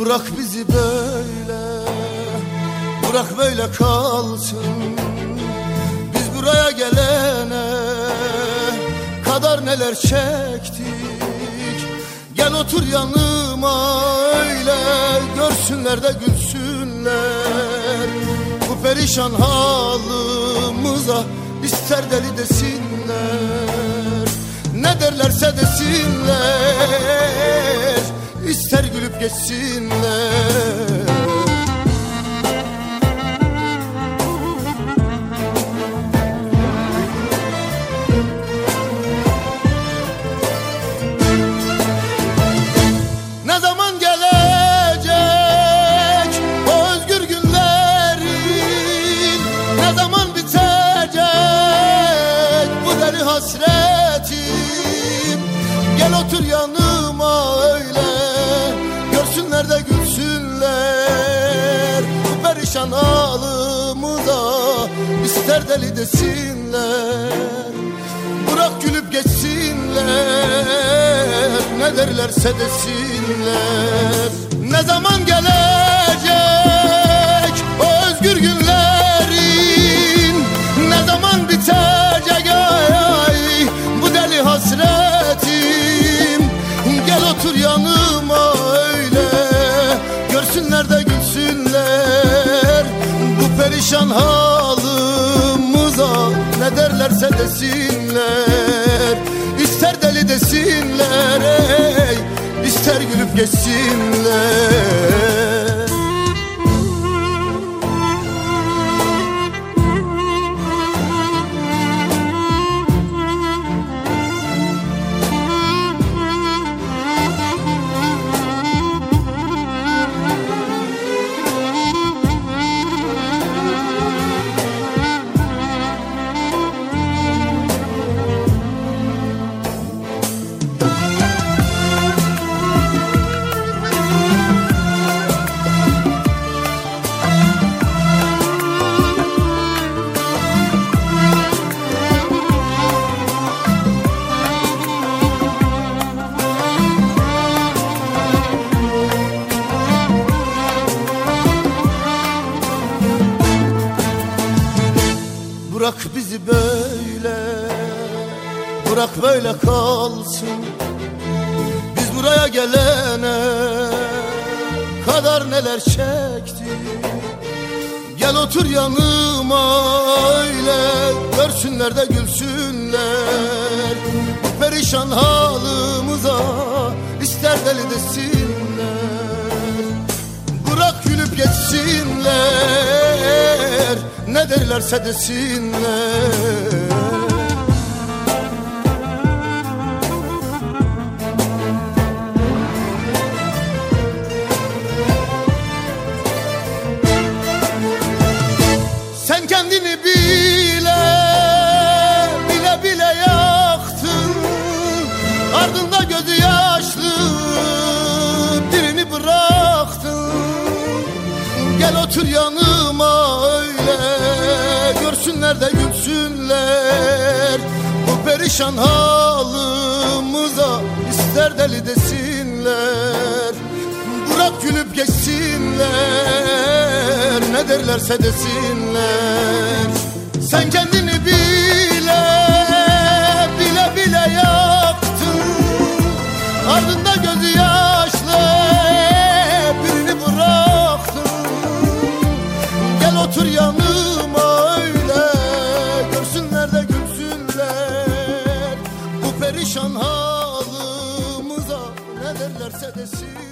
Bırak bizi böyle Bırak böyle kalsın. Biz buraya gelene Kadar neler çektik. Gel otur yanıma öyle Görsünler de gülsünler. Bu perişan halımıza ister deli desinler. Ne derlerse desinler ister Bu perişan halımıza ister deli desinler Bırak gülüp geçsinler Ne derlerse desinler. Ne zaman gelecek o özgür günlerin? Ne zaman bitecek ay bu deli hasretim? Gel otur yanıma öyle Görsünler de Bu perişan halımıza Ne derlerse desinler İster deli desinler ey ister gülüp geçsinler Bırak bizi böyle Bırak böyle kalsın. Biz buraya gelene Kadar neler çektik Gel otur yanıma öyle Görsünler de gülsünler. Bu perişan halımıza ister deli desinler gülüp geçsinler. Ne derlerse desinler. Sen kendini bile bile bile yaktın. Ardında otur yanıma öyle. Görsünler de gülsünler. Bu perişan halımıza ister deli desinler. Bırak gülüp geçsinler. Ne derlerse desinler. Sen kendini bile Ne